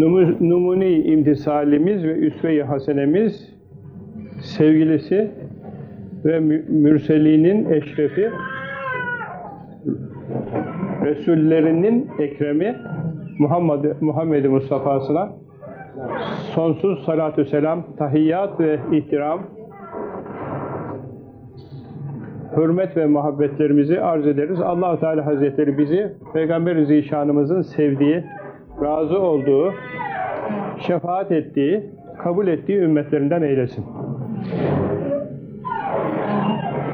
Numu- Numune imtisalimiz ve üsve-i hasenemiz sevgilisi ve mü- mürselinin eşrefi Resullerinin ekremi Muhammed Muhammed Mustafa'sına sonsuz salatü selam, tahiyyat ve ihtiram hürmet ve muhabbetlerimizi arz ederiz. allah Teala Hazretleri bizi Peygamber-i Zişanımızın sevdiği, razı olduğu, şefaat ettiği, kabul ettiği ümmetlerinden eylesin.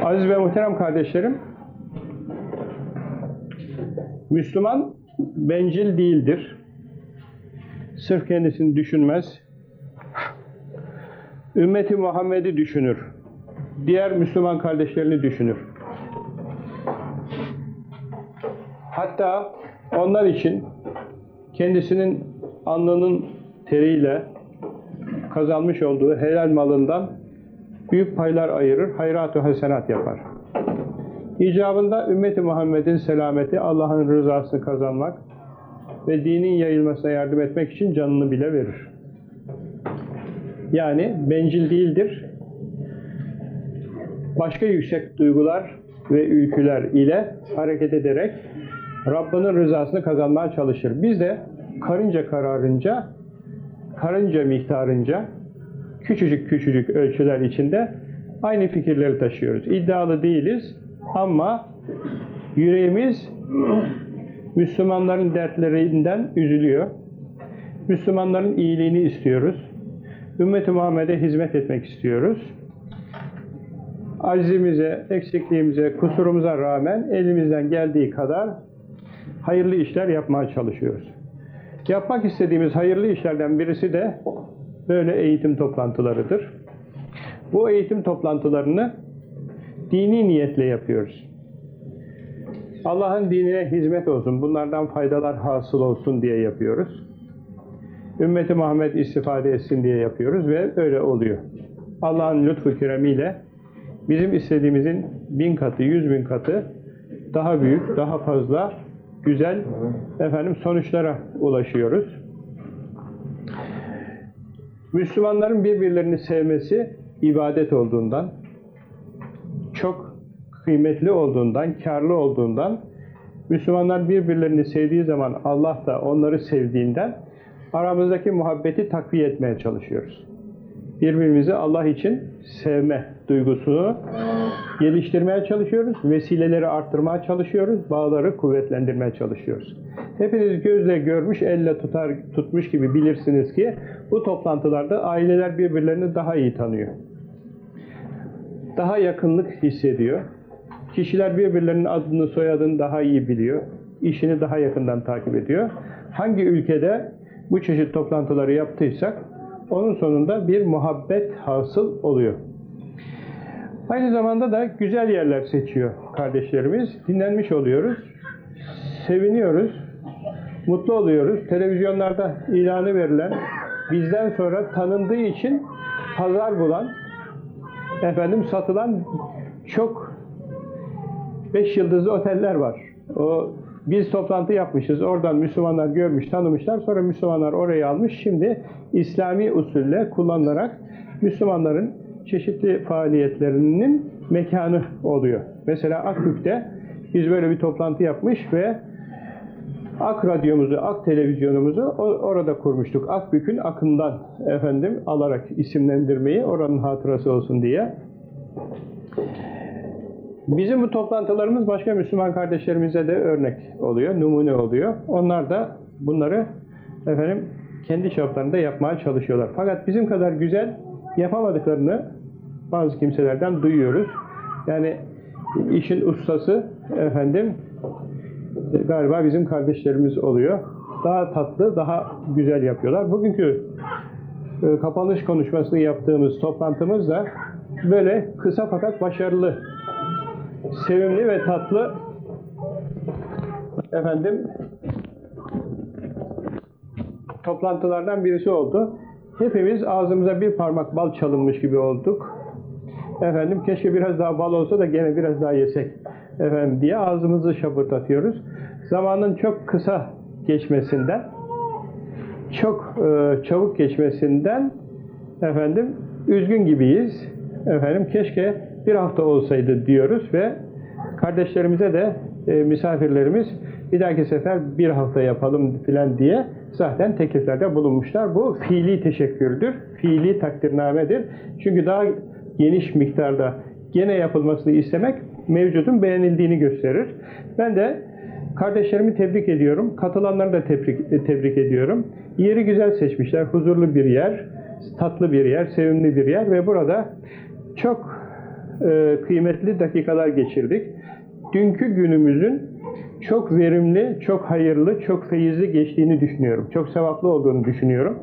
Aziz ve muhterem kardeşlerim, Müslüman bencil değildir. Sırf kendisini düşünmez. Ümmeti Muhammed'i düşünür. Diğer Müslüman kardeşlerini düşünür. Hatta onlar için kendisinin alnının teriyle kazanmış olduğu helal malından büyük paylar ayırır, hayrat-ı hasenat yapar. İcabında ümmeti Muhammed'in selameti, Allah'ın rızasını kazanmak ve dinin yayılmasına yardım etmek için canını bile verir. Yani bencil değildir. Başka yüksek duygular ve ülküler ile hareket ederek Rabbinin rızasını kazanmaya çalışır. Biz de karınca kararınca, karınca miktarınca küçücük küçücük ölçüler içinde aynı fikirleri taşıyoruz. İddialı değiliz ama yüreğimiz Müslümanların dertlerinden üzülüyor. Müslümanların iyiliğini istiyoruz. Ümmeti Muhammed'e hizmet etmek istiyoruz. Acizimize, eksikliğimize, kusurumuza rağmen elimizden geldiği kadar hayırlı işler yapmaya çalışıyoruz. Yapmak istediğimiz hayırlı işlerden birisi de böyle eğitim toplantılarıdır. Bu eğitim toplantılarını dini niyetle yapıyoruz. Allah'ın dinine hizmet olsun, bunlardan faydalar hasıl olsun diye yapıyoruz. Ümmeti Muhammed istifade etsin diye yapıyoruz ve öyle oluyor. Allah'ın lütfu keremiyle bizim istediğimizin bin katı, yüz bin katı daha büyük, daha fazla güzel efendim sonuçlara ulaşıyoruz. Müslümanların birbirlerini sevmesi ibadet olduğundan, çok kıymetli olduğundan, karlı olduğundan, Müslümanlar birbirlerini sevdiği zaman Allah da onları sevdiğinden aramızdaki muhabbeti takviye etmeye çalışıyoruz. Birbirimizi Allah için sevme duygusunu geliştirmeye çalışıyoruz. Vesileleri arttırmaya çalışıyoruz. Bağları kuvvetlendirmeye çalışıyoruz. Hepiniz gözle görmüş, elle tutar, tutmuş gibi bilirsiniz ki bu toplantılarda aileler birbirlerini daha iyi tanıyor. Daha yakınlık hissediyor. Kişiler birbirlerinin adını, soyadını daha iyi biliyor. İşini daha yakından takip ediyor. Hangi ülkede bu çeşit toplantıları yaptıysak onun sonunda bir muhabbet hasıl oluyor. Aynı zamanda da güzel yerler seçiyor kardeşlerimiz. Dinlenmiş oluyoruz. Seviniyoruz. Mutlu oluyoruz. Televizyonlarda ilanı verilen, bizden sonra tanındığı için pazar bulan, efendim satılan çok beş yıldızlı oteller var. O biz toplantı yapmışız. Oradan Müslümanlar görmüş, tanımışlar. Sonra Müslümanlar orayı almış. Şimdi İslami usulle kullanılarak Müslümanların çeşitli faaliyetlerinin mekanı oluyor. Mesela Akbük'te biz böyle bir toplantı yapmış ve Ak radyomuzu, Ak televizyonumuzu orada kurmuştuk. Akbük'ün akından efendim alarak isimlendirmeyi oranın hatırası olsun diye. Bizim bu toplantılarımız başka Müslüman kardeşlerimize de örnek oluyor, numune oluyor. Onlar da bunları efendim kendi çaplarında yapmaya çalışıyorlar. Fakat bizim kadar güzel yapamadıklarını bazı kimselerden duyuyoruz. Yani işin ustası efendim galiba bizim kardeşlerimiz oluyor. Daha tatlı, daha güzel yapıyorlar. Bugünkü e, kapanış konuşmasını yaptığımız toplantımız da böyle kısa fakat başarılı sevimli ve tatlı efendim toplantılardan birisi oldu. Hepimiz ağzımıza bir parmak bal çalınmış gibi olduk. Efendim keşke biraz daha bal olsa da gene biraz daha yesek efendim diye ağzımızı şapırdatıyoruz. Zamanın çok kısa geçmesinden çok e, çabuk geçmesinden efendim üzgün gibiyiz. Efendim keşke bir hafta olsaydı diyoruz ve kardeşlerimize de e, misafirlerimiz bir dahaki sefer bir hafta yapalım filan diye zaten tekliflerde bulunmuşlar. Bu fiili teşekkürdür, fiili takdirnamedir. Çünkü daha geniş miktarda gene yapılmasını istemek mevcudun beğenildiğini gösterir. Ben de kardeşlerimi tebrik ediyorum, katılanları da tebrik, tebrik ediyorum. Yeri güzel seçmişler, huzurlu bir yer, tatlı bir yer, sevimli bir yer ve burada çok e, kıymetli dakikalar geçirdik. Dünkü günümüzün çok verimli, çok hayırlı, çok feyizli geçtiğini düşünüyorum. Çok sevaplı olduğunu düşünüyorum.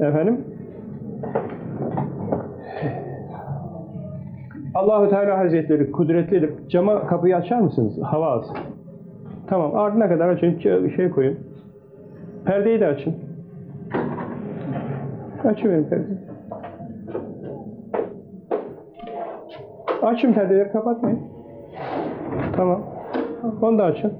Efendim, Allahu Teala Hazretleri kudretlidir. Cama kapıyı açar mısınız? Hava alsın. Tamam, ardına kadar açın, şey koyun. Perdeyi de açın. Açıverin perdeyi. Açın perdeleri, kapatmayın. Tamam. Onu da açın.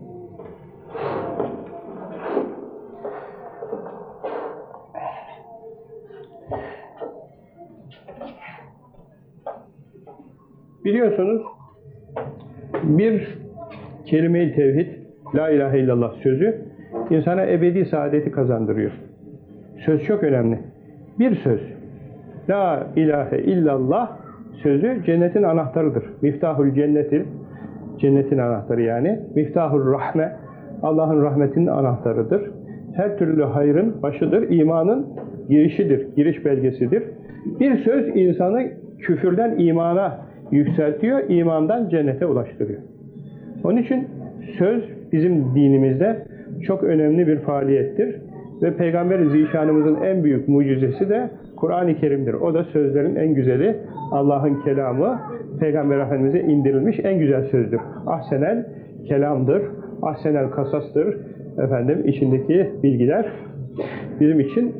Biliyorsunuz bir kelime-i tevhid, la ilahe illallah sözü insana ebedi saadeti kazandırıyor. Söz çok önemli. Bir söz, la ilahe illallah sözü cennetin anahtarıdır. Miftahul cennetil, cennetin anahtarı yani. Miftahul rahme, Allah'ın rahmetinin anahtarıdır. Her türlü hayrın başıdır. imanın girişidir, giriş belgesidir. Bir söz insanı küfürden imana yükseltiyor, imandan cennete ulaştırıyor. Onun için söz bizim dinimizde çok önemli bir faaliyettir. Ve Peygamber-i Zişanımızın en büyük mucizesi de Kur'an-ı Kerim'dir. O da sözlerin en güzeli, Allah'ın kelamı, Peygamber Efendimiz'e indirilmiş en güzel sözdür. Ahsenel kelamdır, ahsenel kasastır, efendim içindeki bilgiler bizim için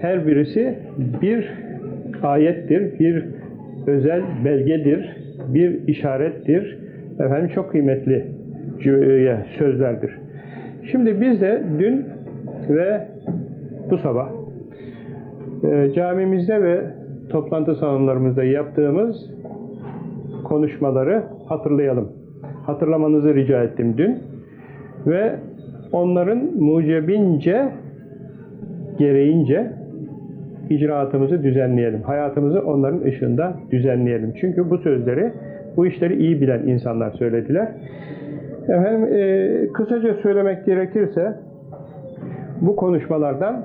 her birisi bir ayettir, bir özel belgedir, bir işarettir. Efendim çok kıymetli sözlerdir. Şimdi biz de dün ve bu sabah e, camimizde ve toplantı salonlarımızda yaptığımız konuşmaları hatırlayalım. Hatırlamanızı rica ettim dün. Ve onların mucebince, gereğince icraatımızı düzenleyelim. Hayatımızı onların ışığında düzenleyelim. Çünkü bu sözleri, bu işleri iyi bilen insanlar söylediler. Efendim, e, kısaca söylemek gerekirse, bu konuşmalardan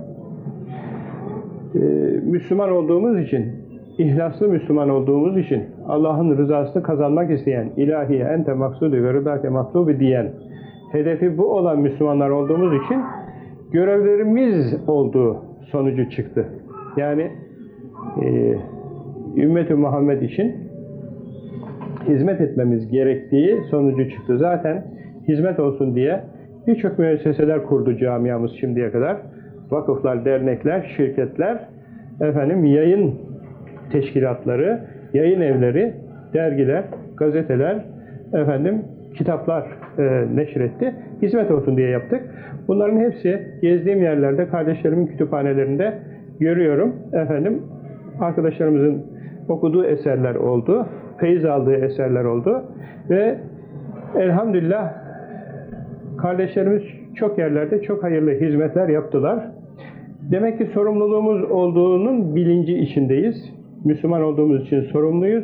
e, Müslüman olduğumuz için, ihlaslı Müslüman olduğumuz için, Allah'ın rızasını kazanmak isteyen, ilahiye ente maksudu ve rıdake matlubi diyen, hedefi bu olan Müslümanlar olduğumuz için görevlerimiz olduğu sonucu çıktı. Yani e, ümmet-i Muhammed için hizmet etmemiz gerektiği sonucu çıktı. Zaten hizmet olsun diye birçok müesseseler kurdu camiamız şimdiye kadar. Vakıflar, dernekler, şirketler, efendim yayın teşkilatları, yayın evleri, dergiler, gazeteler, efendim kitaplar e, neşretti. Hizmet olsun diye yaptık. Bunların hepsi gezdiğim yerlerde, kardeşlerimin kütüphanelerinde görüyorum. Efendim arkadaşlarımızın okuduğu eserler oldu, feyiz aldığı eserler oldu ve elhamdülillah kardeşlerimiz çok yerlerde çok hayırlı hizmetler yaptılar. Demek ki sorumluluğumuz olduğunun bilinci içindeyiz. Müslüman olduğumuz için sorumluyuz.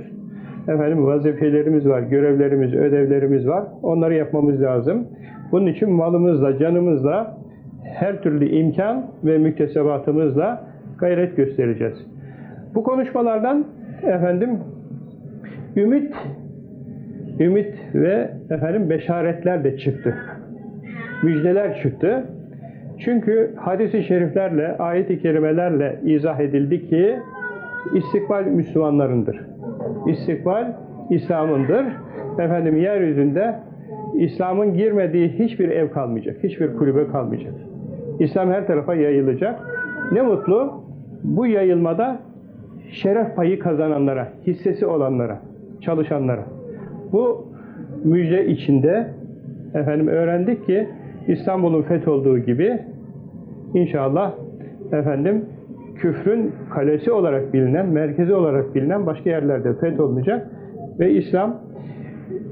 Efendim vazifelerimiz var, görevlerimiz, ödevlerimiz var. Onları yapmamız lazım. Bunun için malımızla, canımızla, her türlü imkan ve müktesebatımızla gayret göstereceğiz. Bu konuşmalardan efendim ümit ümit ve efendim beşaretler de çıktı. Müjdeler çıktı. Çünkü hadis-i şeriflerle, ayet-i kerimelerle izah edildi ki istikbal Müslümanlarındır. İstikbal İslam'ındır. Efendim yeryüzünde İslam'ın girmediği hiçbir ev kalmayacak, hiçbir kulübe kalmayacak. İslam her tarafa yayılacak. Ne mutlu bu yayılmada şeref payı kazananlara, hissesi olanlara, çalışanlara. Bu müjde içinde efendim öğrendik ki İstanbul'un fetholduğu gibi inşallah efendim küfrün kalesi olarak bilinen, merkezi olarak bilinen başka yerlerde fetholunacak ve İslam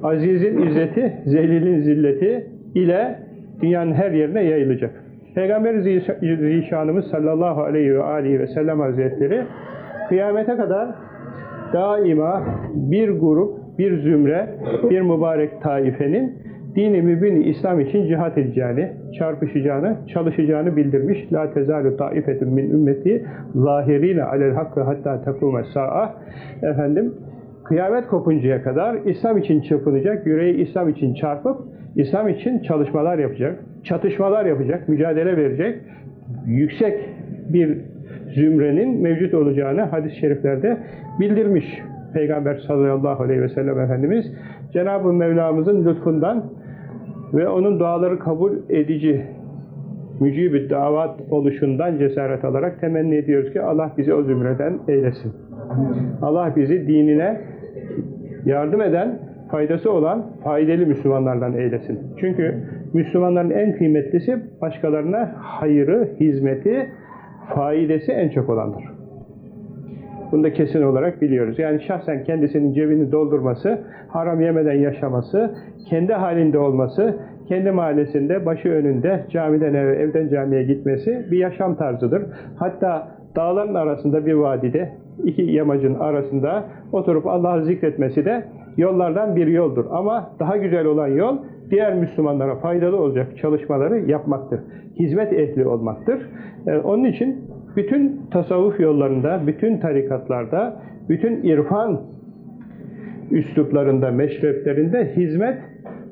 azizin izzeti, zelilin zilleti ile dünyanın her yerine yayılacak. Peygamber Zişanımız sallallahu aleyhi ve aleyhi ve sellem hazretleri kıyamete kadar daima bir grup, bir zümre, bir mübarek taifenin dini mübin İslam için cihat edeceğini, çarpışacağını, çalışacağını bildirmiş. La tezalu taifetun min ümmeti zahirine alel hakkı hatta tekume sa'a. Efendim, kıyamet kopuncaya kadar İslam için çırpınacak, yüreği İslam için çarpıp İslam için çalışmalar yapacak, çatışmalar yapacak, mücadele verecek, yüksek bir zümrenin mevcut olacağını hadis-i şeriflerde bildirmiş Peygamber sallallahu aleyhi ve sellem Efendimiz. Cenab-ı Mevlamızın lütfundan ve onun duaları kabul edici mücib davat oluşundan cesaret alarak temenni ediyoruz ki Allah bizi o zümreden eylesin. Allah bizi dinine yardım eden, faydası olan faydalı Müslümanlardan eylesin. Çünkü Müslümanların en kıymetlisi başkalarına hayırı, hizmeti, faidesi en çok olandır. Bunu da kesin olarak biliyoruz. Yani şahsen kendisinin cebini doldurması, haram yemeden yaşaması, kendi halinde olması, kendi mahallesinde, başı önünde, camiden eve, evden camiye gitmesi bir yaşam tarzıdır. Hatta dağların arasında bir vadide, iki yamacın arasında oturup Allah'ı zikretmesi de yollardan bir yoldur. Ama daha güzel olan yol, diğer Müslümanlara faydalı olacak çalışmaları yapmaktır. Hizmet ehli olmaktır. Ee, onun için bütün tasavvuf yollarında, bütün tarikatlarda, bütün irfan üsluplarında, meşreplerinde hizmet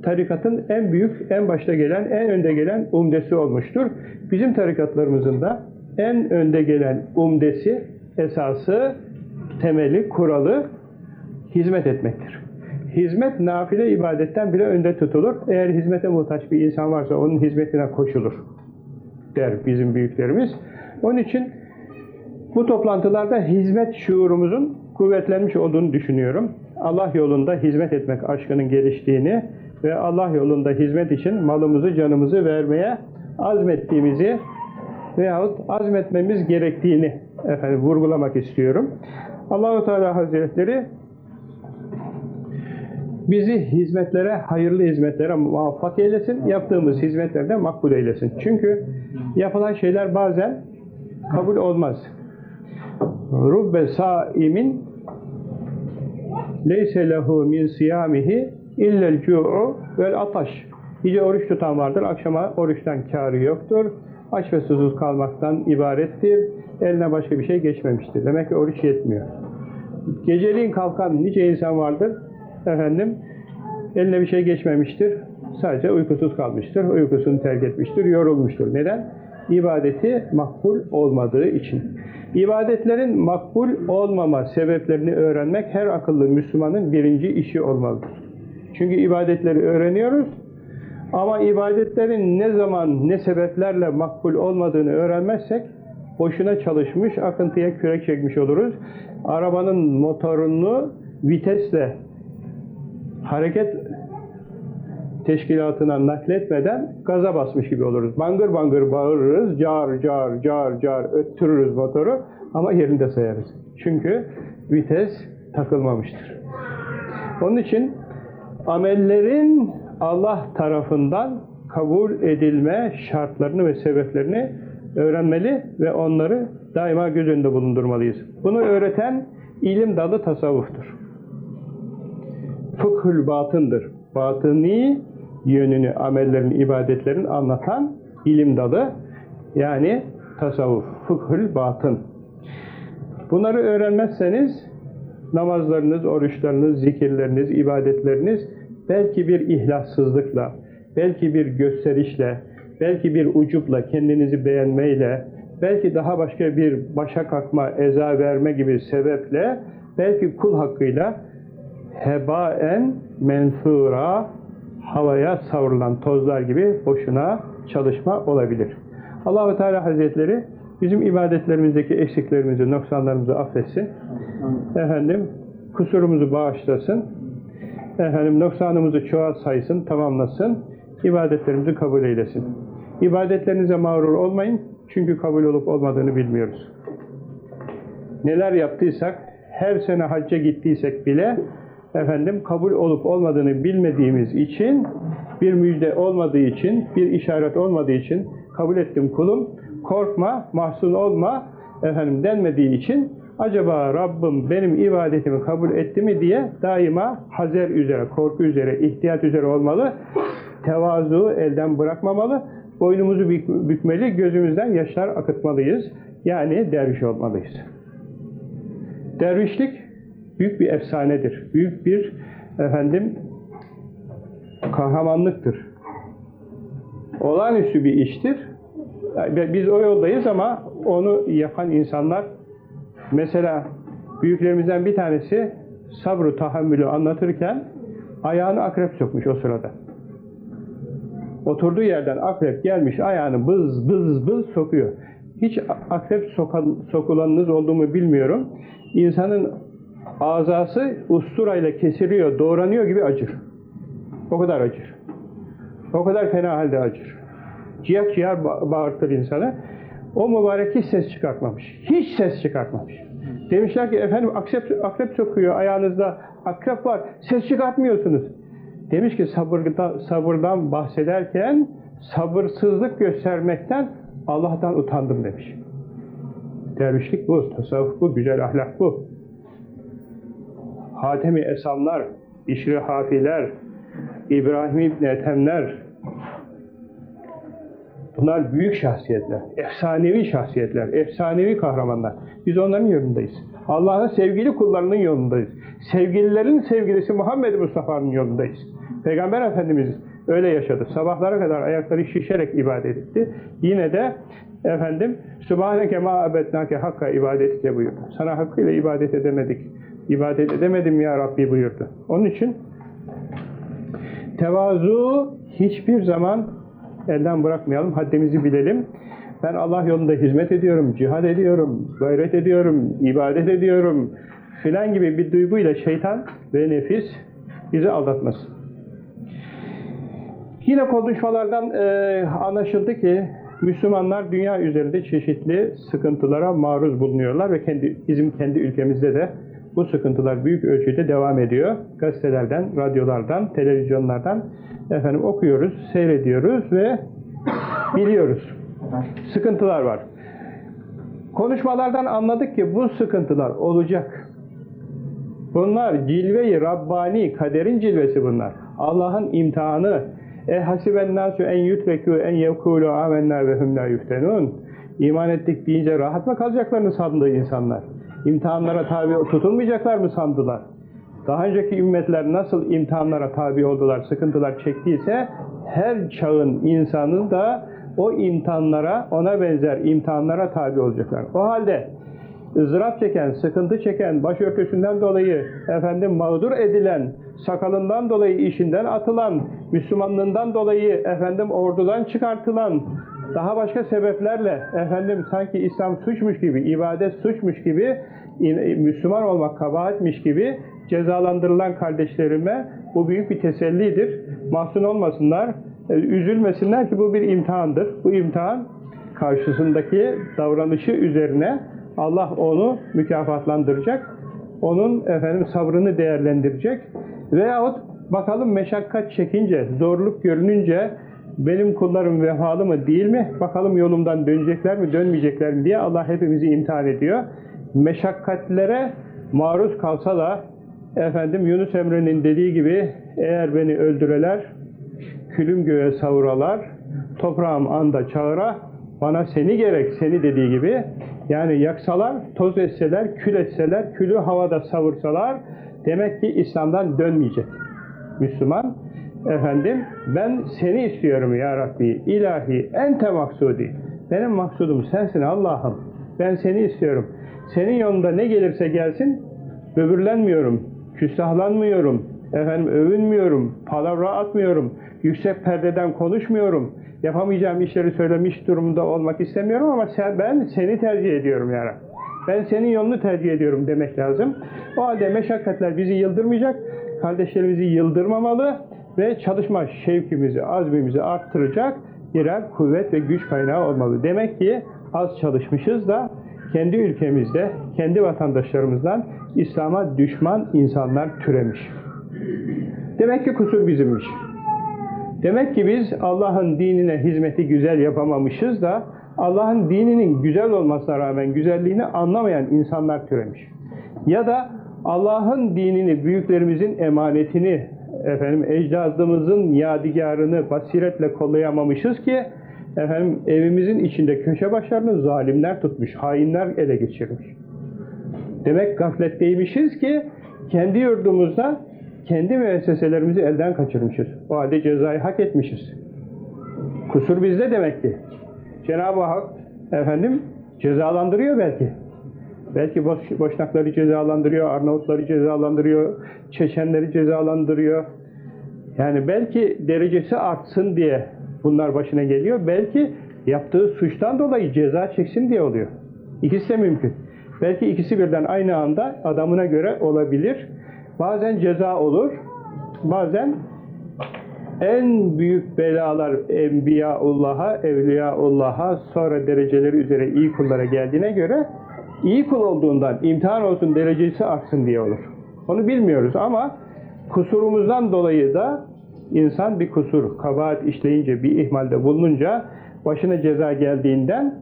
tarikatın en büyük, en başta gelen, en önde gelen umdesi olmuştur. Bizim tarikatlarımızın da en önde gelen umdesi, esası, temeli, kuralı hizmet etmektir. Hizmet nafile ibadetten bile önde tutulur. Eğer hizmete muhtaç bir insan varsa onun hizmetine koşulur der bizim büyüklerimiz. Onun için bu toplantılarda hizmet şuurumuzun kuvvetlenmiş olduğunu düşünüyorum. Allah yolunda hizmet etmek aşkının geliştiğini ve Allah yolunda hizmet için malımızı, canımızı vermeye azmettiğimizi veyahut azmetmemiz gerektiğini efendim, vurgulamak istiyorum. Allahu Teala Hazretleri bizi hizmetlere, hayırlı hizmetlere muvaffak eylesin, yaptığımız hizmetlerde makbul eylesin. Çünkü yapılan şeyler bazen kabul olmaz. Rubbe saimin leyse lehu min siyamihi illel cu'u vel ataş. Gece oruç tutan vardır, akşama oruçtan kârı yoktur. Aç ve susuz kalmaktan ibarettir. Eline başka bir şey geçmemiştir. Demek ki oruç yetmiyor. Geceliğin kalkan nice insan vardır. Efendim, eline bir şey geçmemiştir. Sadece uykusuz kalmıştır. Uykusunu terk etmiştir, yorulmuştur. Neden? İbadeti makbul olmadığı için. İbadetlerin makbul olmama sebeplerini öğrenmek her akıllı Müslümanın birinci işi olmalıdır. Çünkü ibadetleri öğreniyoruz ama ibadetlerin ne zaman, ne sebeplerle makbul olmadığını öğrenmezsek boşuna çalışmış, akıntıya kürek çekmiş oluruz. Arabanın motorunu vitesle hareket teşkilatına nakletmeden gaza basmış gibi oluruz. Bangır bangır bağırırız, car car car car öttürürüz motoru ama yerinde sayarız. Çünkü vites takılmamıştır. Onun için amellerin Allah tarafından kabul edilme şartlarını ve sebeplerini öğrenmeli ve onları daima göz önünde bulundurmalıyız. Bunu öğreten ilim dalı tasavvuftur. Fıkhül batındır. Batıni yönünü, amellerin, ibadetlerin anlatan ilim dalı yani tasavvuf, fıkhül batın. Bunları öğrenmezseniz namazlarınız, oruçlarınız, zikirleriniz, ibadetleriniz belki bir ihlassızlıkla, belki bir gösterişle, belki bir ucupla, kendinizi beğenmeyle, belki daha başka bir başa kalkma, eza verme gibi sebeple, belki kul hakkıyla hebaen mensura havaya savrulan tozlar gibi boşuna çalışma olabilir. Allahu Teala Hazretleri bizim ibadetlerimizdeki eksiklerimizi, noksanlarımızı affetsin. Efendim kusurumuzu bağışlasın. Efendim noksanımızı çoğa tamamlasın. İbadetlerimizi kabul eylesin. İbadetlerinize mağrur olmayın. Çünkü kabul olup olmadığını bilmiyoruz. Neler yaptıysak, her sene hacca gittiysek bile efendim kabul olup olmadığını bilmediğimiz için bir müjde olmadığı için, bir işaret olmadığı için kabul ettim kulum, korkma, mahzun olma efendim denmediği için acaba Rabbim benim ibadetimi kabul etti mi diye daima hazer üzere, korku üzere, ihtiyat üzere olmalı. Tevazu elden bırakmamalı. Boynumuzu bükmeli, gözümüzden yaşlar akıtmalıyız. Yani derviş olmalıyız. Dervişlik büyük bir efsanedir. Büyük bir efendim kahramanlıktır. Olağanüstü bir iştir. Biz o yoldayız ama onu yapan insanlar mesela büyüklerimizden bir tanesi sabrı tahammülü anlatırken ayağını akrep sokmuş o sırada. Oturduğu yerden akrep gelmiş ayağını bız bız bız sokuyor. Hiç akrep sokan, sokulanınız olduğumu bilmiyorum. İnsanın azası usturayla kesiliyor, doğranıyor gibi acır. O kadar acır. O kadar fena halde acır. Ciyak ciğer bağırtır insanı. O mübarek hiç ses çıkartmamış. Hiç ses çıkartmamış. Demişler ki efendim akrep, akrep sokuyor ayağınızda. Akrep var. Ses çıkartmıyorsunuz. Demiş ki sabırdan, sabırdan bahsederken sabırsızlık göstermekten Allah'tan utandım demiş. Dervişlik bu, tasavvuf bu, güzel ahlak bu. Hatemi Esamlar, İşri Hafiler, İbrahim İbni Ethemler, bunlar büyük şahsiyetler, efsanevi şahsiyetler, efsanevi kahramanlar. Biz onların yolundayız. Allah'ın sevgili kullarının yolundayız. Sevgililerin sevgilisi Muhammed Mustafa'nın yolundayız. Peygamber Efendimiz öyle yaşadı. Sabahlara kadar ayakları şişerek ibadet etti. Yine de efendim Sübhaneke ma abednake hakka ibadetike buyurdu. Sana hakkıyla ibadet edemedik. İbadet edemedim ya Rabbi buyurdu. Onun için tevazu hiçbir zaman elden bırakmayalım. Haddimizi bilelim. Ben Allah yolunda hizmet ediyorum, cihad ediyorum, gayret ediyorum, ibadet ediyorum filan gibi bir duyguyla şeytan ve nefis bizi aldatmasın. Yine konuşmalardan e, anlaşıldı ki Müslümanlar dünya üzerinde çeşitli sıkıntılara maruz bulunuyorlar ve kendi bizim kendi ülkemizde de bu sıkıntılar büyük ölçüde devam ediyor. Gazetelerden, radyolardan, televizyonlardan efendim okuyoruz, seyrediyoruz ve biliyoruz. Sıkıntılar var. Konuşmalardan anladık ki bu sıkıntılar olacak. Bunlar cilve-i Rabbani, kaderin cilvesi bunlar. Allah'ın imtihanı. E hasiben nasu en yutreku en yekulu amennâ ve hum la yuftenun. İman ettik deyince rahat mı kalacaklarını sandı insanlar? İmtihanlara tabi tutulmayacaklar mı sandılar? Daha önceki ümmetler nasıl imtihanlara tabi oldular, sıkıntılar çektiyse her çağın insanı da o imtihanlara, ona benzer imtihanlara tabi olacaklar. O halde ızdırap çeken, sıkıntı çeken, başörtüsünden dolayı efendim mağdur edilen, sakalından dolayı işinden atılan, Müslümanlığından dolayı efendim ordudan çıkartılan, daha başka sebeplerle efendim sanki İslam suçmuş gibi, ibadet suçmuş gibi, Müslüman olmak kabahatmiş gibi cezalandırılan kardeşlerime bu büyük bir tesellidir. Mahzun olmasınlar, üzülmesinler ki bu bir imtihandır. Bu imtihan karşısındaki davranışı üzerine Allah onu mükafatlandıracak. Onun efendim sabrını değerlendirecek. Veyahut bakalım meşakkat çekince, zorluk görününce benim kullarım vefalı mı değil mi? Bakalım yolumdan dönecekler mi, dönmeyecekler mi diye Allah hepimizi imtihan ediyor. Meşakkatlere maruz kalsa da efendim Yunus Emre'nin dediği gibi eğer beni öldüreler, külüm göğe savuralar, toprağım anda çağıra, bana seni gerek, seni dediği gibi yani yaksalar, toz etseler, kül etseler, külü havada savursalar demek ki İslam'dan dönmeyecek. Müslüman efendim ben seni istiyorum ya Rabbi. İlahi ente maksudi. Benim maksudum sensin Allah'ım. Ben seni istiyorum. Senin yolunda ne gelirse gelsin böbürlenmiyorum küstahlanmıyorum efendim övünmüyorum palavra atmıyorum yüksek perdeden konuşmuyorum. Yapamayacağım işleri söylemiş durumda olmak istemiyorum ama sen, ben seni tercih ediyorum ya Rabbi. Ben senin yolunu tercih ediyorum demek lazım. O halde meşakkatler bizi yıldırmayacak, kardeşlerimizi yıldırmamalı ve çalışma şevkimizi, azmimizi arttıracak birer kuvvet ve güç kaynağı olmalı. Demek ki az çalışmışız da kendi ülkemizde, kendi vatandaşlarımızdan İslam'a düşman insanlar türemiş. Demek ki kusur bizimmiş. Demek ki biz Allah'ın dinine hizmeti güzel yapamamışız da Allah'ın dininin güzel olmasına rağmen güzelliğini anlamayan insanlar türemiş. Ya da Allah'ın dinini, büyüklerimizin emanetini, efendim ecdadımızın yadigarını basiretle kollayamamışız ki efendim evimizin içinde köşe başlarını zalimler tutmuş, hainler ele geçirmiş. Demek gafletteymişiz ki kendi yurdumuzda kendi müesseselerimizi elden kaçırmışız. O halde cezayı hak etmişiz. Kusur bizde demek ki. Cenab-ı Hak efendim cezalandırıyor belki. Belki boş, boşnakları cezalandırıyor, Arnavutları cezalandırıyor, Çeçenleri cezalandırıyor. Yani belki derecesi artsın diye bunlar başına geliyor. Belki yaptığı suçtan dolayı ceza çeksin diye oluyor. İkisi de mümkün. Belki ikisi birden aynı anda adamına göre olabilir. Bazen ceza olur, bazen en büyük belalar Enbiyaullah'a, Evliyaullah'a, sonra dereceleri üzere iyi kullara geldiğine göre iyi kul olduğundan imtihan olsun derecesi artsın diye olur. Onu bilmiyoruz ama kusurumuzdan dolayı da insan bir kusur, kabahat işleyince, bir ihmalde bulununca başına ceza geldiğinden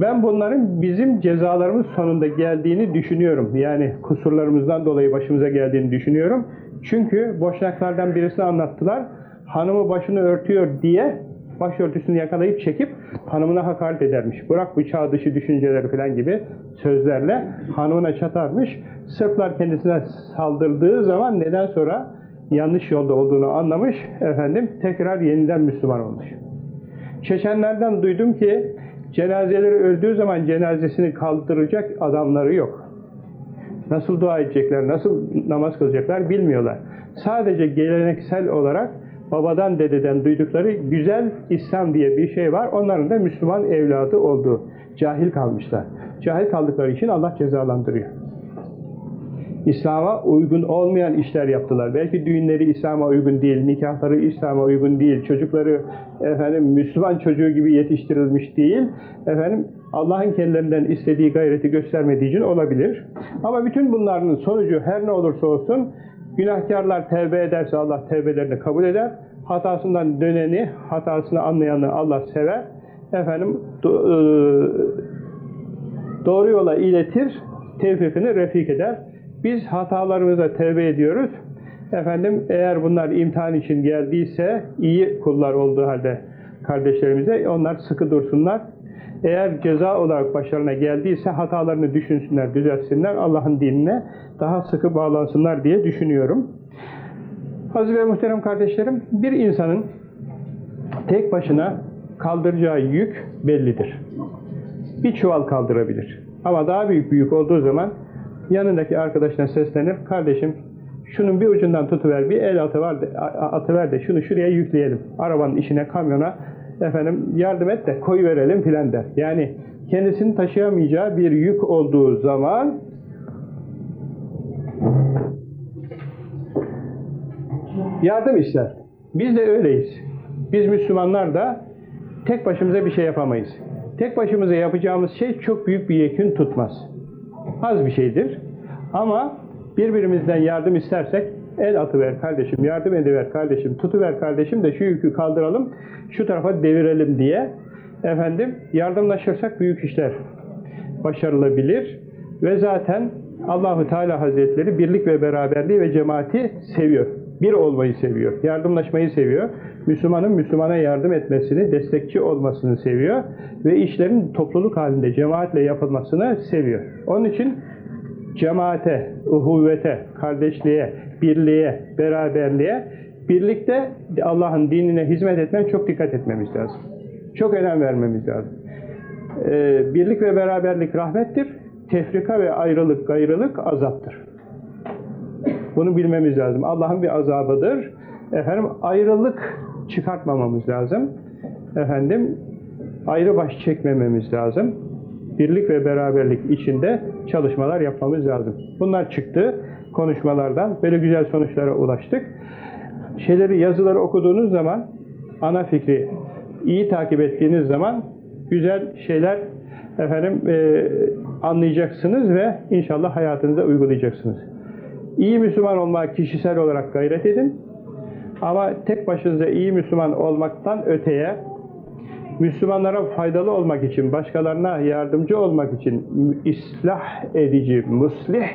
ben bunların bizim cezalarımız sonunda geldiğini düşünüyorum. Yani kusurlarımızdan dolayı başımıza geldiğini düşünüyorum. Çünkü boşnaklardan birisini anlattılar. Hanımı başını örtüyor diye başörtüsünü yakalayıp çekip hanımına hakaret edermiş. Bırak bu çağ dışı düşünceleri falan gibi sözlerle hanımına çatarmış. Sırplar kendisine saldırdığı zaman neden sonra yanlış yolda olduğunu anlamış. Efendim tekrar yeniden Müslüman olmuş. Çeçenlerden duydum ki cenazeleri öldüğü zaman cenazesini kaldıracak adamları yok. Nasıl dua edecekler, nasıl namaz kılacaklar bilmiyorlar. Sadece geleneksel olarak babadan dededen duydukları güzel İslam diye bir şey var. Onların da Müslüman evladı olduğu. Cahil kalmışlar. Cahil kaldıkları için Allah cezalandırıyor. İslam'a uygun olmayan işler yaptılar. Belki düğünleri İslam'a uygun değil, nikahları İslam'a uygun değil, çocukları efendim Müslüman çocuğu gibi yetiştirilmiş değil. Efendim Allah'ın kendilerinden istediği gayreti göstermediği için olabilir. Ama bütün bunların sonucu her ne olursa olsun günahkarlar tevbe ederse Allah tevbelerini kabul eder. Hatasından döneni, hatasını anlayanı Allah sever. Efendim doğru yola iletir, tevfikini refik eder. Biz hatalarımıza tevbe ediyoruz. Efendim eğer bunlar imtihan için geldiyse iyi kullar olduğu halde kardeşlerimize onlar sıkı dursunlar. Eğer ceza olarak başlarına geldiyse hatalarını düşünsünler, düzeltsinler. Allah'ın dinine daha sıkı bağlansınlar diye düşünüyorum. Aziz ve muhterem kardeşlerim, bir insanın tek başına kaldıracağı yük bellidir. Bir çuval kaldırabilir. Ama daha büyük bir yük olduğu zaman yanındaki arkadaşına seslenir. Kardeşim şunun bir ucundan tutuver, bir el atıver de, atıver de şunu şuraya yükleyelim. Arabanın içine, kamyona efendim yardım et de koy verelim filan der. Yani kendisini taşıyamayacağı bir yük olduğu zaman yardım ister. Biz de öyleyiz. Biz Müslümanlar da tek başımıza bir şey yapamayız. Tek başımıza yapacağımız şey çok büyük bir yekün tutmaz. Az bir şeydir. Ama birbirimizden yardım istersek el atıver kardeşim, yardım ediver kardeşim, tutuver kardeşim de şu yükü kaldıralım, şu tarafa devirelim diye efendim yardımlaşırsak büyük işler başarılabilir ve zaten Allahu Teala Hazretleri birlik ve beraberliği ve cemaati seviyor. Bir olmayı seviyor. Yardımlaşmayı seviyor. Müslümanın Müslümana yardım etmesini, destekçi olmasını seviyor ve işlerin topluluk halinde cemaatle yapılmasını seviyor. Onun için cemaate, uhuvvete, kardeşliğe, birliğe, beraberliğe, birlikte Allah'ın dinine hizmet etmeye çok dikkat etmemiz lazım. Çok önem vermemiz lazım. Ee, birlik ve beraberlik rahmettir. Tefrika ve ayrılık, gayrılık azaptır. Bunu bilmemiz lazım. Allah'ın bir azabıdır. Efendim ayrılık çıkartmamamız lazım. Efendim ayrı baş çekmememiz lazım. Birlik ve beraberlik içinde çalışmalar yapmamız lazım. Bunlar çıktı konuşmalardan. Böyle güzel sonuçlara ulaştık. Şeyleri, yazıları okuduğunuz zaman ana fikri iyi takip ettiğiniz zaman güzel şeyler efendim e, anlayacaksınız ve inşallah hayatınıza uygulayacaksınız. İyi Müslüman olmaya kişisel olarak gayret edin. Ama tek başınıza iyi Müslüman olmaktan öteye Müslümanlara faydalı olmak için, başkalarına yardımcı olmak için, islah edici, muslih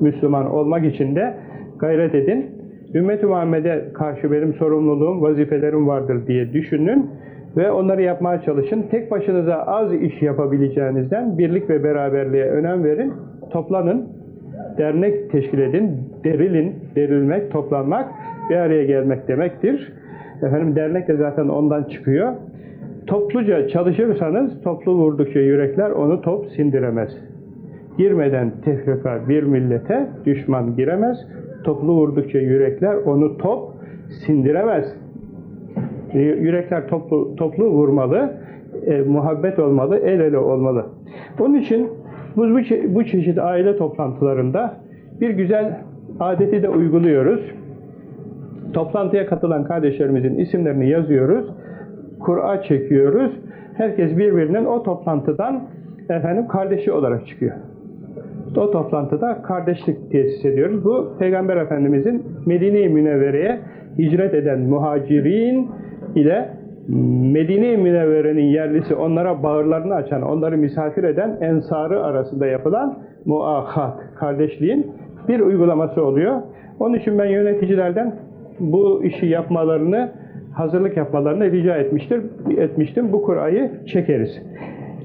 Müslüman olmak için de gayret edin. Ümmet-i Muhammed'e karşı benim sorumluluğum, vazifelerim vardır diye düşünün ve onları yapmaya çalışın. Tek başınıza az iş yapabileceğinizden birlik ve beraberliğe önem verin, toplanın, dernek teşkil edin, derilin, derilmek, toplanmak, bir araya gelmek demektir. Efendim dernek de zaten ondan çıkıyor. Topluca çalışırsanız toplu vurdukça yürekler onu top sindiremez. Girmeden tefrika bir millete düşman giremez. Toplu vurdukça yürekler onu top sindiremez. Yürekler toplu, toplu vurmalı, e, muhabbet olmalı, el ele olmalı. Onun için bu, bu, bu çeşit aile toplantılarında bir güzel adeti de uyguluyoruz. Toplantıya katılan kardeşlerimizin isimlerini yazıyoruz. Kur'a çekiyoruz. Herkes birbirinin o toplantıdan efendim kardeşi olarak çıkıyor. O toplantıda kardeşlik tesis ediyoruz. Bu Peygamber Efendimizin Medine-i Münevvere'ye hicret eden muhacirin ile Medine-i Münevvere'nin yerlisi onlara bağırlarını açan, onları misafir eden ensarı arasında yapılan muahat, kardeşliğin bir uygulaması oluyor. Onun için ben yöneticilerden bu işi yapmalarını, hazırlık yapmalarını rica etmiştir, etmiştim. Bu Kur'a'yı çekeriz.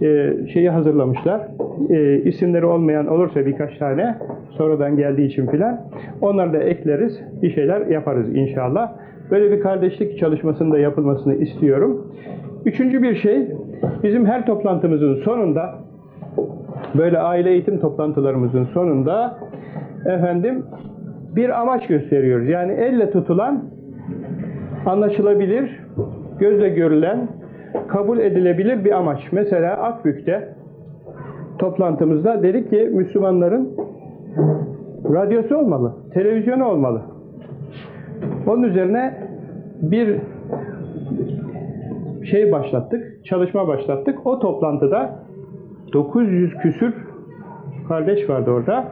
Ee, şeyi hazırlamışlar. Ee, isimleri olmayan olursa birkaç tane sonradan geldiği için filan onları da ekleriz. Bir şeyler yaparız inşallah. Böyle bir kardeşlik çalışmasının yapılmasını istiyorum. Üçüncü bir şey, bizim her toplantımızın sonunda böyle aile eğitim toplantılarımızın sonunda efendim bir amaç gösteriyoruz. Yani elle tutulan, anlaşılabilir, gözle görülen, kabul edilebilir bir amaç. Mesela Akbük'te toplantımızda dedik ki Müslümanların radyosu olmalı, televizyonu olmalı. Onun üzerine bir şey başlattık, çalışma başlattık. O toplantıda 900 küsür kardeş vardı orada.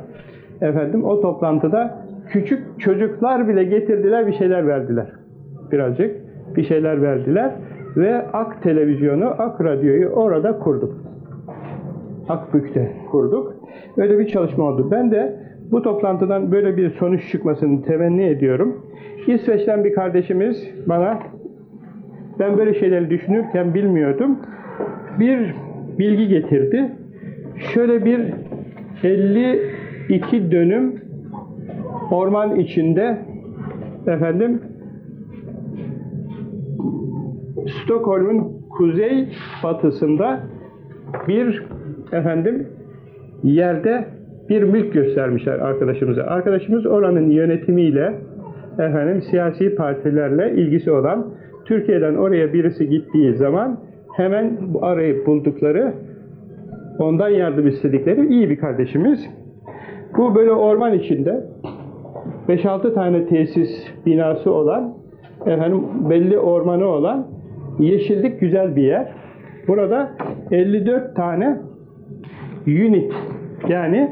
Efendim o toplantıda küçük çocuklar bile getirdiler bir şeyler verdiler. Birazcık bir şeyler verdiler ve Ak televizyonu, Ak radyoyu orada kurduk. Akbük'te kurduk. Öyle bir çalışma oldu. Ben de bu toplantıdan böyle bir sonuç çıkmasını temenni ediyorum. İsveç'ten bir kardeşimiz bana ben böyle şeyleri düşünürken bilmiyordum. Bir bilgi getirdi. Şöyle bir 52 dönüm orman içinde efendim Stockholm'un kuzey batısında bir efendim yerde bir mülk göstermişler arkadaşımıza. Arkadaşımız oranın yönetimiyle efendim siyasi partilerle ilgisi olan Türkiye'den oraya birisi gittiği zaman hemen arayıp buldukları ondan yardım istedikleri iyi bir kardeşimiz. Bu böyle orman içinde 5-6 tane tesis binası olan efendim belli ormanı olan yeşillik güzel bir yer. Burada 54 tane unit yani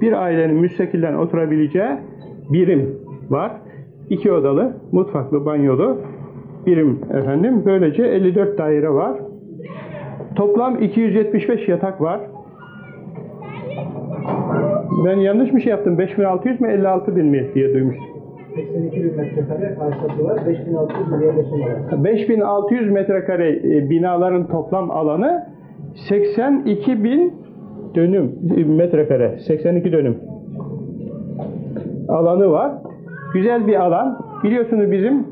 bir ailenin müstakilden oturabileceği birim var. İki odalı, mutfaklı, banyolu birim efendim. Böylece 54 daire var. Toplam 275 yatak var. Ben yanlış bir şey yaptım. 5600 mi 56 bin mi diye duymuştum. 82 bin metrekare karşılığı var. 5600 bin yerleşim var. 5600 metrekare e, binaların toplam alanı 82 bin dönüm e, metrekare 82 dönüm alanı var. Güzel bir alan. Biliyorsunuz bizim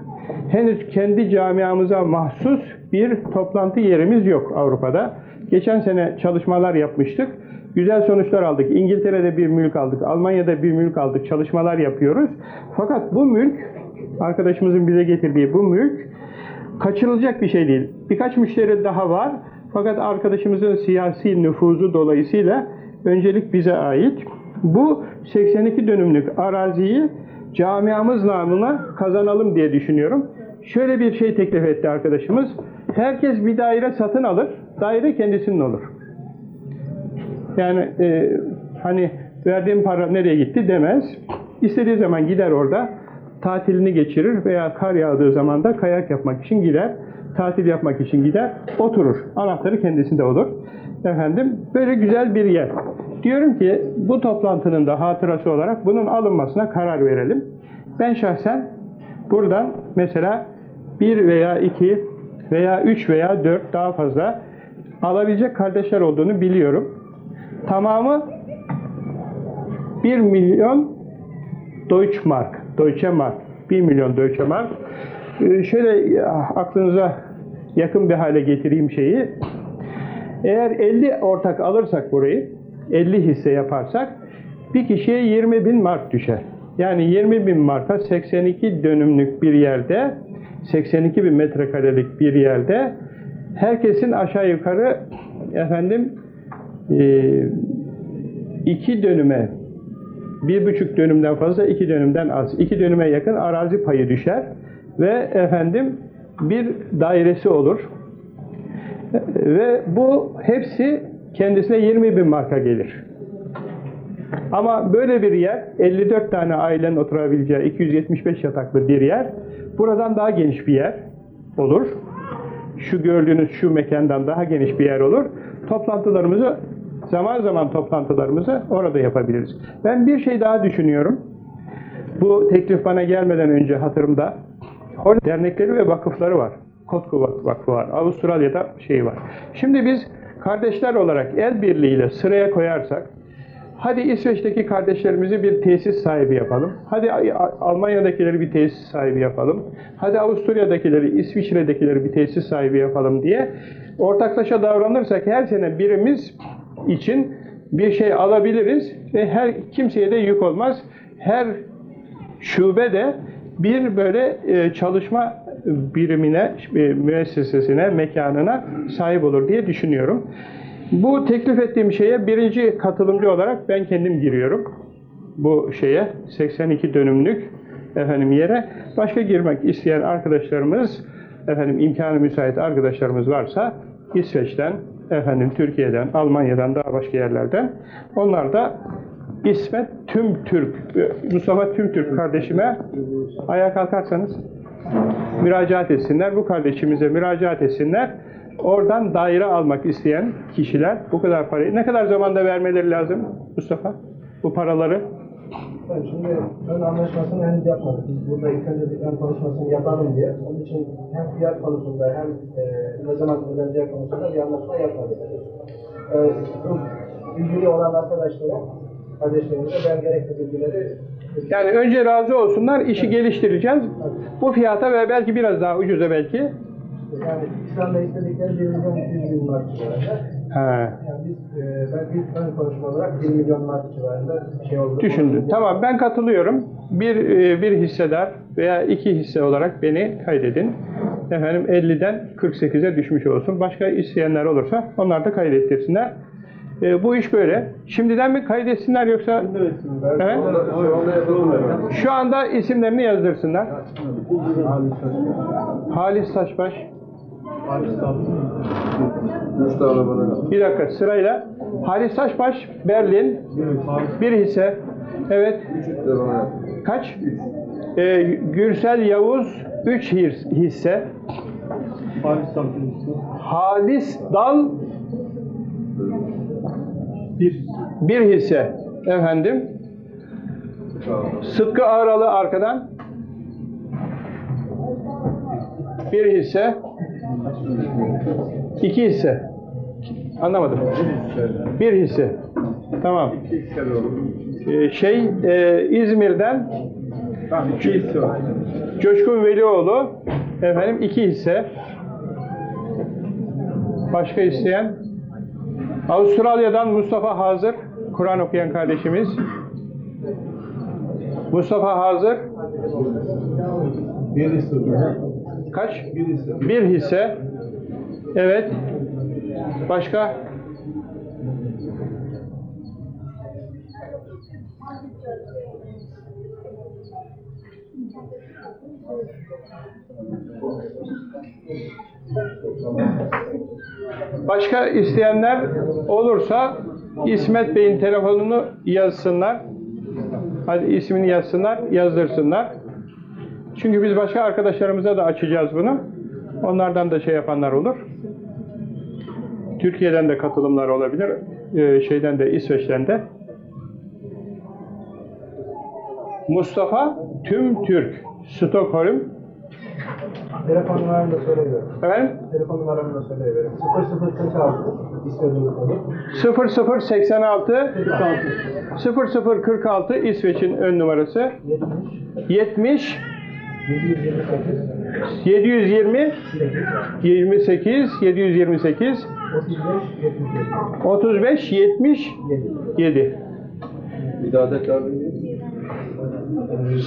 henüz kendi camiamıza mahsus bir toplantı yerimiz yok Avrupa'da. Geçen sene çalışmalar yapmıştık. Güzel sonuçlar aldık. İngiltere'de bir mülk aldık. Almanya'da bir mülk aldık. Çalışmalar yapıyoruz. Fakat bu mülk, arkadaşımızın bize getirdiği bu mülk kaçırılacak bir şey değil. Birkaç müşteri daha var. Fakat arkadaşımızın siyasi nüfuzu dolayısıyla öncelik bize ait. Bu 82 dönümlük araziyi camiamız namına kazanalım diye düşünüyorum. Şöyle bir şey teklif etti arkadaşımız. Herkes bir daire satın alır, daire kendisinin olur. Yani e, hani verdiğim para nereye gitti demez. İstediği zaman gider orada tatilini geçirir veya kar yağdığı zaman da kayak yapmak için gider. Tatil yapmak için gider, oturur. Anahtarı kendisinde olur. Efendim, böyle güzel bir yer. Diyorum ki bu toplantının da hatırası olarak bunun alınmasına karar verelim. Ben şahsen buradan mesela bir veya iki veya üç veya dört daha fazla alabilecek kardeşler olduğunu biliyorum. Tamamı 1 milyon Deutsche Mark, Deutsche Mark, 1 milyon Deutsche Mark. Ee, şöyle aklınıza yakın bir hale getireyim şeyi. Eğer 50 ortak alırsak burayı, 50 hisse yaparsak bir kişiye 20 bin mark düşer. Yani 20 bin marka 82 dönümlük bir yerde, 82 bin metrekarelik bir yerde herkesin aşağı yukarı efendim iki dönüme bir buçuk dönümden fazla, iki dönümden az. iki dönüme yakın arazi payı düşer ve efendim bir dairesi olur. Ve bu hepsi kendisine 20 bin marka gelir. Ama böyle bir yer, 54 tane ailenin oturabileceği 275 yataklı bir yer, buradan daha geniş bir yer olur. Şu gördüğünüz şu mekandan daha geniş bir yer olur. Toplantılarımızı Zaman zaman toplantılarımızı orada yapabiliriz. Ben bir şey daha düşünüyorum. Bu teklif bana gelmeden önce hatırımda Hollanda dernekleri ve vakıfları var. Kotku Vakfı var. Avustralya'da şey var. Şimdi biz kardeşler olarak el birliğiyle sıraya koyarsak hadi İsveç'teki kardeşlerimizi bir tesis sahibi yapalım. Hadi Almanya'dakileri bir tesis sahibi yapalım. Hadi Avusturya'dakileri, İsviçre'dekileri bir tesis sahibi yapalım diye ortaklaşa davranırsak her sene birimiz için bir şey alabiliriz ve her kimseye de yük olmaz. Her şube de bir böyle e, çalışma birimine, e, müessesesine, mekanına sahip olur diye düşünüyorum. Bu teklif ettiğim şeye birinci katılımcı olarak ben kendim giriyorum. Bu şeye 82 dönümlük efendim yere başka girmek isteyen arkadaşlarımız efendim imkanı müsait arkadaşlarımız varsa İsveç'ten, efendim Türkiye'den, Almanya'dan daha başka yerlerden. Onlar da İsmet Tüm Türk, Mustafa Tüm Türk kardeşime ayağa kalkarsanız müracaat etsinler. Bu kardeşimize müracaat etsinler. Oradan daire almak isteyen kişiler bu kadar parayı ne kadar zamanda vermeleri lazım Mustafa? Bu paraları şimdi ön anlaşmasını henüz yapmadık. Biz burada ilk önce bir ön konuşmasını yapalım diye. Onun için hem fiyat konusunda hem e, ne zaman ödeneceği konusunda bir anlaşma yapmadık. E, bu ilgili olan arkadaşlara, kardeşlerimize ben gerekli bilgileri yani önce razı olsunlar, işi geliştireceğiz. Bu fiyata ve belki biraz daha ucuza belki. yani İslam'da istedikleri 1 milyon 200 bin mark civarında. He. Yani biz, e, ben ilk ön konuşma olarak 1 milyon mark civarında şey oldu. Düşündüm. Tamam ben katılıyorum. Bir, e, bir hissedar veya iki hisse olarak beni kaydedin. Efendim 50'den 48'e düşmüş olsun. Başka isteyenler olursa onlar da kaydettirsinler. E, bu iş böyle. Şimdiden mi kaydetsinler yoksa? Evet. Şu anda isimlerini yazdırsınlar. Halis Taşbaş. Bir dakika sırayla. Halis Taşbaş, Berlin. Bir hisse. Evet. Kaç? Ee, Gürsel Yavuz 3 hisse. Halis Dal 1 hisse. Efendim. Sıtkı Ağralı arkadan. Bir hisse. İki hisse. Anlamadım. Bir hisse. Tamam. Ee, şey e, İzmir'den Coşkun Velioğlu efendim iki hisse. Başka isteyen? Avustralya'dan Mustafa Hazır, Kur'an okuyan kardeşimiz. Mustafa Hazır. Bir hisse. Kaç? Bir hisse. Bir hisse. Evet. Başka? Başka isteyenler olursa İsmet Bey'in telefonunu yazsınlar. Hadi ismini yazsınlar, yazdırsınlar. Çünkü biz başka arkadaşlarımıza da açacağız bunu. Onlardan da şey yapanlar olur. Türkiye'den de katılımlar olabilir. Ee, şeyden de, İsveç'ten de. Mustafa Tüm Türk, Stockholm. Telefon numaramı da söyleyiverim. Efendim? Telefon numaramı da söyleyiverim. 0046 İsveç'in kodu. 0086 0046 İsveç'in ön numarası 70 70 728 720 28 728 35 77 35 77 Bir daha tekrar.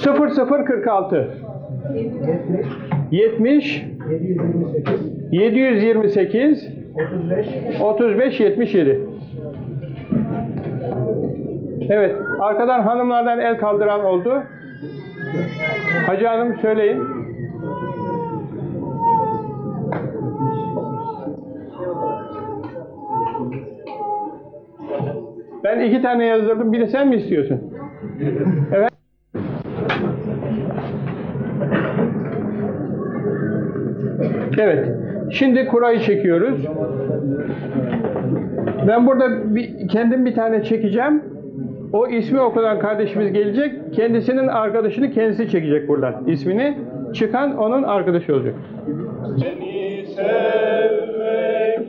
0046 70 70 728 728 35 35 77 Evet, arkadan hanımlardan el kaldıran oldu. Hacı Hanım söyleyin. Ben iki tane yazdırdım, bir de sen mi istiyorsun? Evet. Evet, şimdi kurayı çekiyoruz. Ben burada bir, kendim bir tane çekeceğim. O ismi okudan kardeşimiz gelecek. Kendisinin arkadaşını kendisi çekecek buradan. ismini. Çıkan onun arkadaşı olacak. Seni sevmek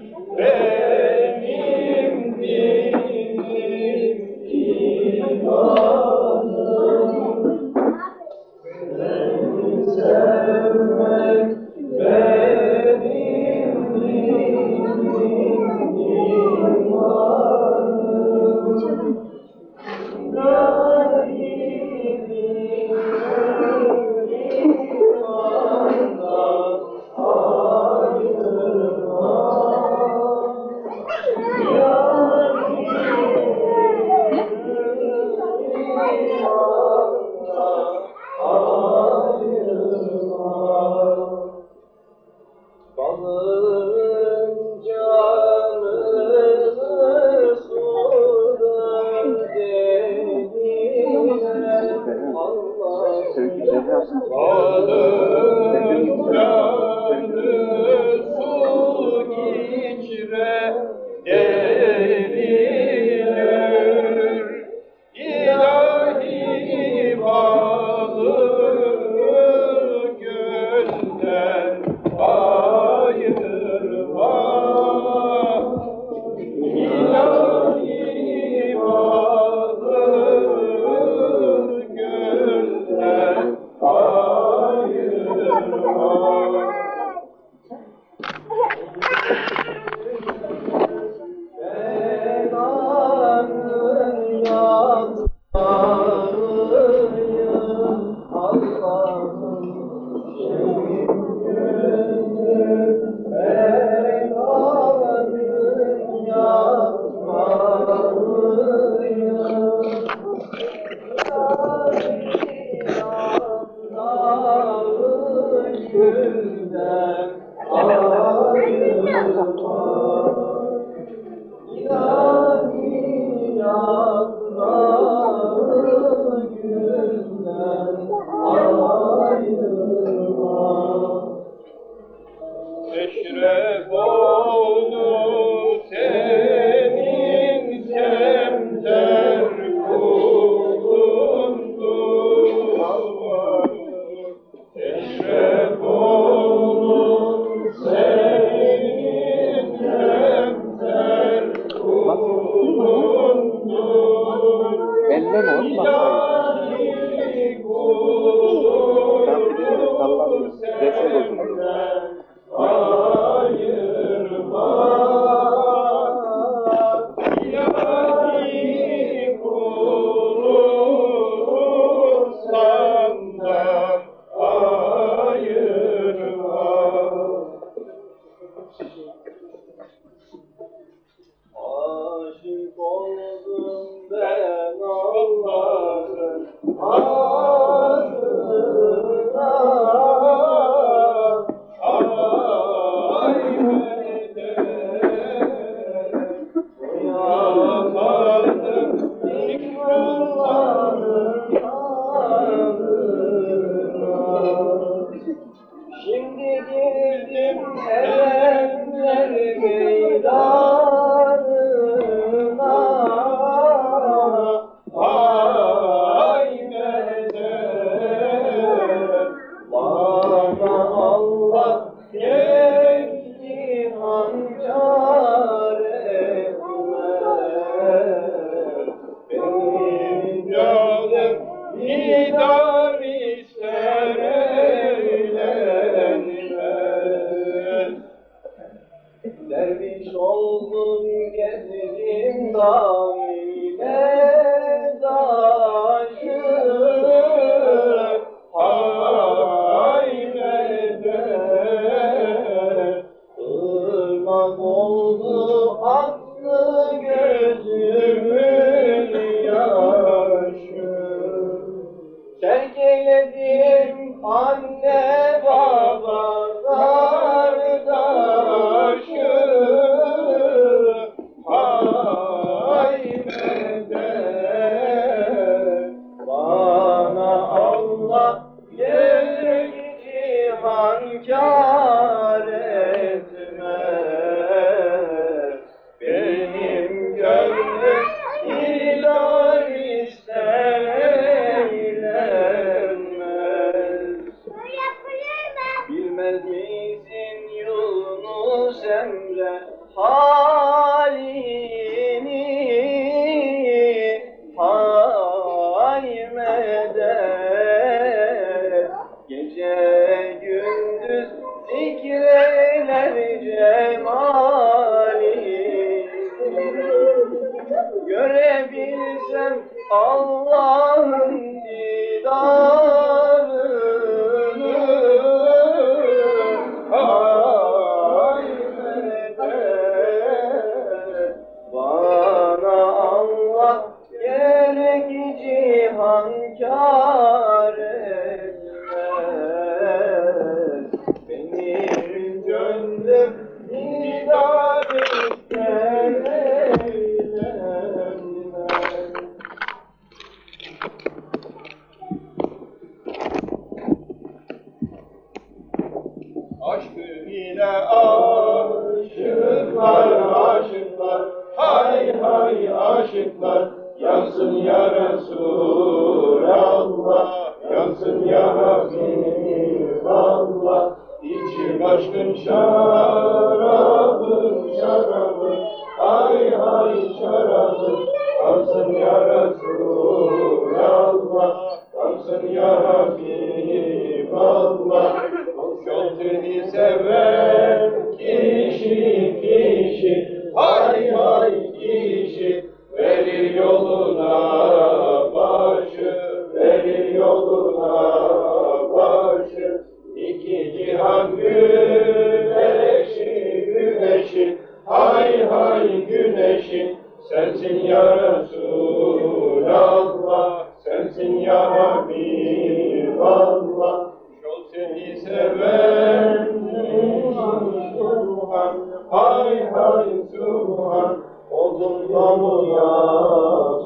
Yolu ya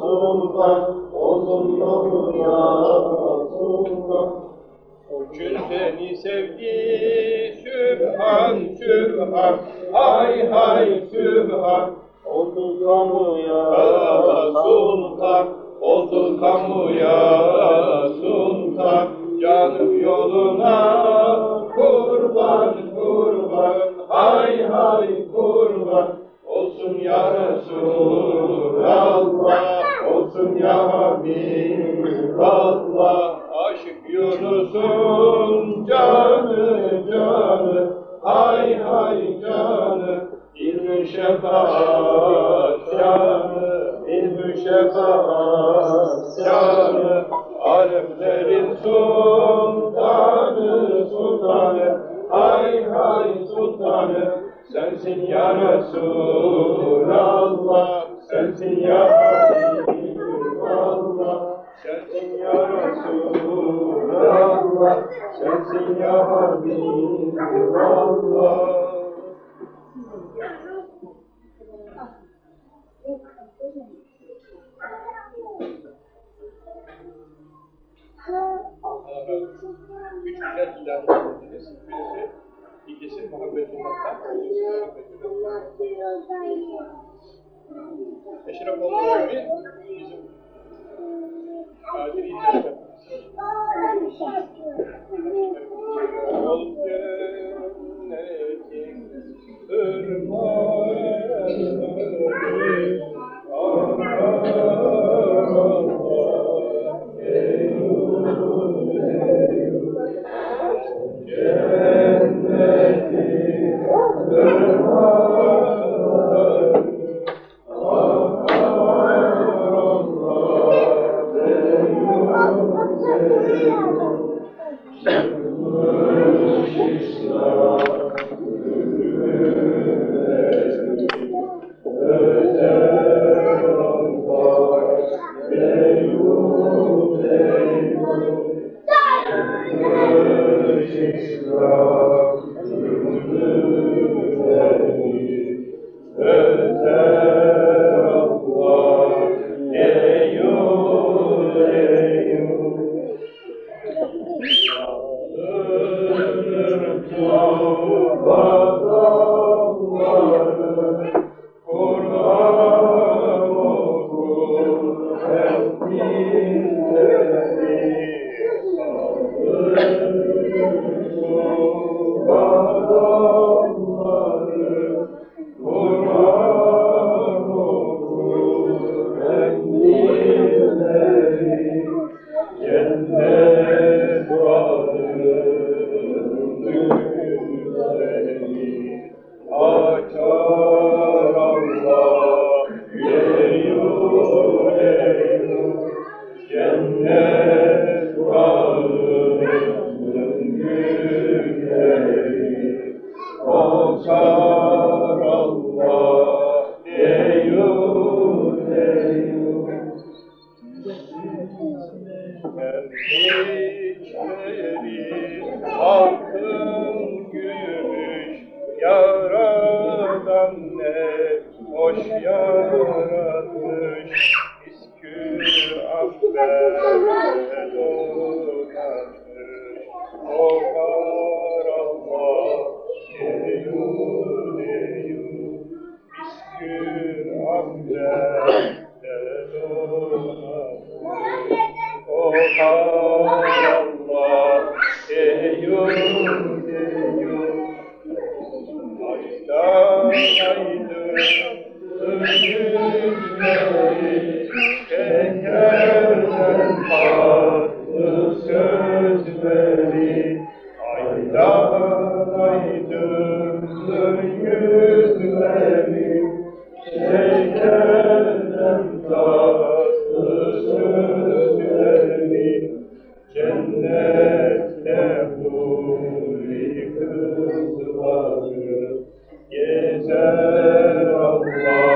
Sultan, odun yolu ya Sultan. O sevdi Sübhan, Sübhan, hay hay Sübhan, Oldu kamu Sultan, oldu kamu Sultan, canım yoluna kurban kurban, hay hay kurban, olsun ya Resulallah, olsun ya Habiballah, aşık Yunus'un canı canı, hay hay canı, İlmü şefaat canı, ilmü şefaat canı, alemlerin sultanı, sultanı, hay hay sultanı, sensin ya Resulallah, sensin ya Habiballah, sensin ya Resulallah, sensin ya Habiballah. Üç güzel ilan edildiniz. Birisi, ikisi Muhammedullah. Eşref olduğu gibi bizim Kadir İlhan'da. Yol cennetin ırmağı 8, Gezer Allah